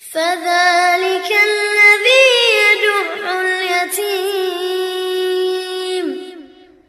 فذا